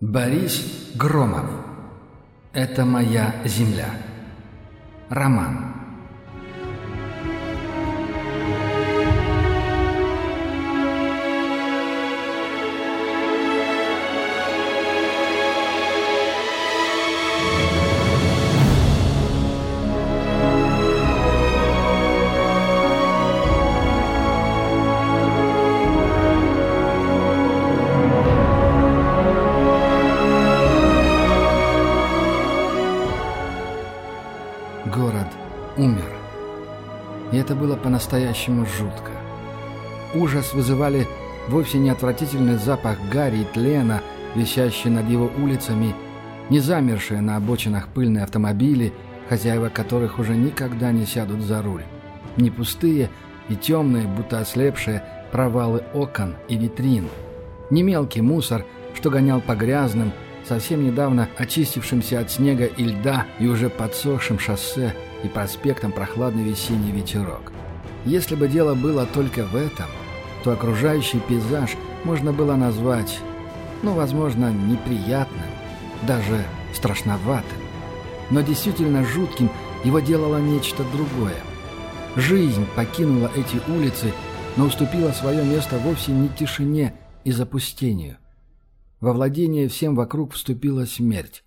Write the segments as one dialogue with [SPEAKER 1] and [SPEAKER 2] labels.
[SPEAKER 1] Борис Громов. Это моя земля. Роман. Город умер. И это было по-настоящему жутко. Ужас вызывали вовсе не отвратительный запах гари и тлена, висящий над его улицами, не замершие на обочинах пыльные автомобили, хозяева которых уже никогда не сядут за руль, не пустые и темные, будто ослепшие, провалы окон и витрин, не мелкий мусор, что гонял по грязным, совсем недавно очистившимся от снега и льда и уже подсохшим шоссе и проспектом прохладный весенний ветерок. Если бы дело было только в этом, то окружающий пейзаж можно было назвать, ну, возможно, неприятным, даже страшноватым. Но действительно жутким его делало нечто другое. Жизнь покинула эти улицы, но уступила свое место вовсе не тишине и запустению. Во владение всем вокруг вступила смерть.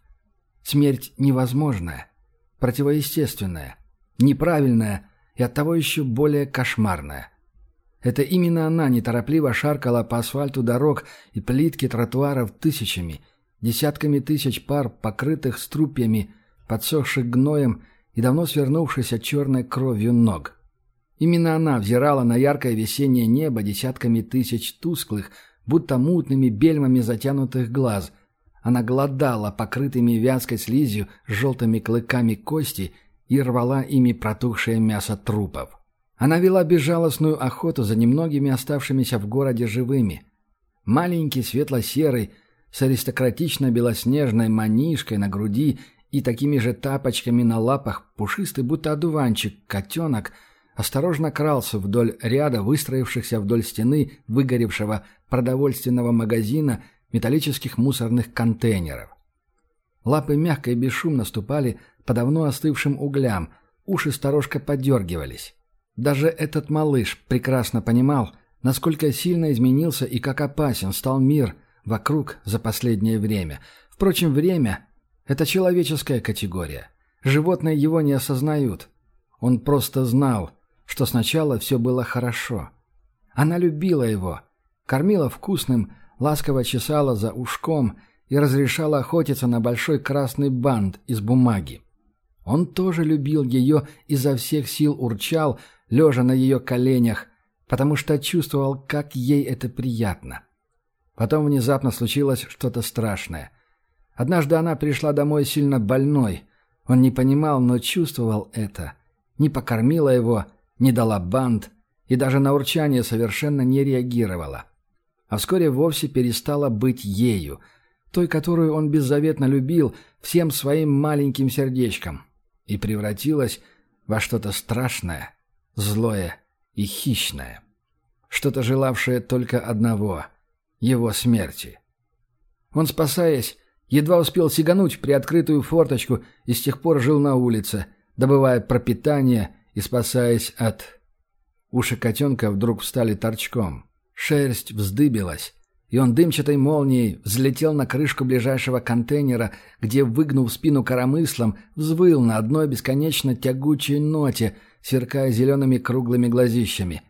[SPEAKER 1] Смерть невозможная, противоестественная, неправильная и оттого еще более кошмарная. Это именно она неторопливо шаркала по асфальту дорог и плитке тротуаров тысячами, десятками тысяч пар, покрытых струпьями, подсохших гноем и давно свернувшейся черной кровью ног. Именно она взирала на яркое весеннее небо десятками тысяч тусклых, будто мутными бельмами затянутых глаз. Она глодала покрытыми вязкой слизью желтыми клыками кости и рвала ими протухшее мясо трупов. Она вела безжалостную охоту за немногими оставшимися в городе живыми. Маленький светло-серый, с аристократично-белоснежной манишкой на груди и такими же тапочками на лапах, пушистый будто одуванчик, котенок — осторожно крался вдоль ряда выстроившихся вдоль стены выгоревшего продовольственного магазина металлических мусорных контейнеров. Лапы мягко и бесшумно ступали по давно остывшим углям, уши сторожка подергивались. Даже этот малыш прекрасно понимал, насколько сильно изменился и как опасен стал мир вокруг за последнее время. Впрочем, время — это человеческая категория. Животные его не осознают. Он просто знал — что сначала все было хорошо. Она любила его, кормила вкусным, ласково чесала за ушком и разрешала охотиться на большой красный бант из бумаги. Он тоже любил ее и изо всех сил урчал, лежа на ее коленях, потому что чувствовал, как ей это приятно. Потом внезапно случилось что-то страшное. Однажды она пришла домой сильно больной. Он не понимал, но чувствовал это. Не покормила его, не дала банд и даже на урчание совершенно не реагировала. А вскоре вовсе перестала быть ею, той, которую он беззаветно любил всем своим маленьким сердечком, и превратилась во что-то страшное, злое и хищное. Что-то желавшее только одного — его смерти. Он, спасаясь, едва успел сигануть при открытую форточку и с тех пор жил на улице, добывая пропитание и спасаясь от... Уши котенка вдруг встали торчком. Шерсть вздыбилась, и он дымчатой молнией взлетел на крышку ближайшего контейнера, где, выгнув спину коромыслом, взвыл на одной бесконечно тягучей ноте, сверкая зелеными круглыми глазищами.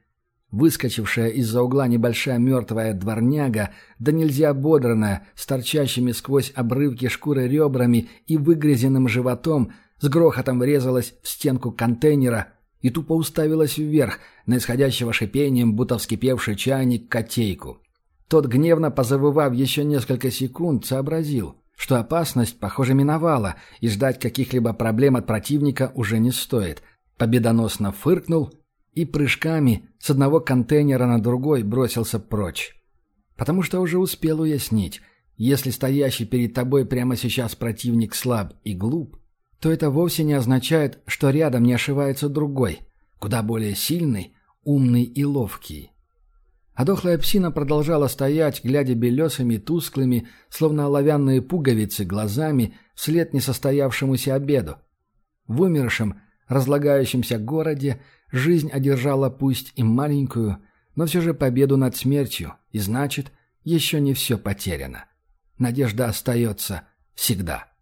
[SPEAKER 1] Выскочившая из-за угла небольшая мертвая дворняга, да нельзя ободранная, с торчащими сквозь обрывки шкуры ребрами и выгрязенным животом, с грохотом врезалась в стенку контейнера и тупо уставилась вверх на исходящего шипением, будто вскипевший чайник, котейку. Тот, гневно позавывав еще несколько секунд, сообразил, что опасность, похоже, миновала, и ждать каких-либо проблем от противника уже не стоит. Победоносно фыркнул и прыжками с одного контейнера на другой бросился прочь. Потому что уже успел уяснить, если стоящий перед тобой прямо сейчас противник слаб и глуп, то это вовсе не означает, что рядом не ошивается другой, куда более сильный, умный и ловкий. А дохлая псина продолжала стоять, глядя белесыми, тусклыми, словно оловянные пуговицы, глазами вслед несостоявшемуся обеду. В умершем, разлагающемся городе жизнь одержала пусть и маленькую, но все же победу над смертью, и значит, еще не все потеряно. Надежда остается всегда.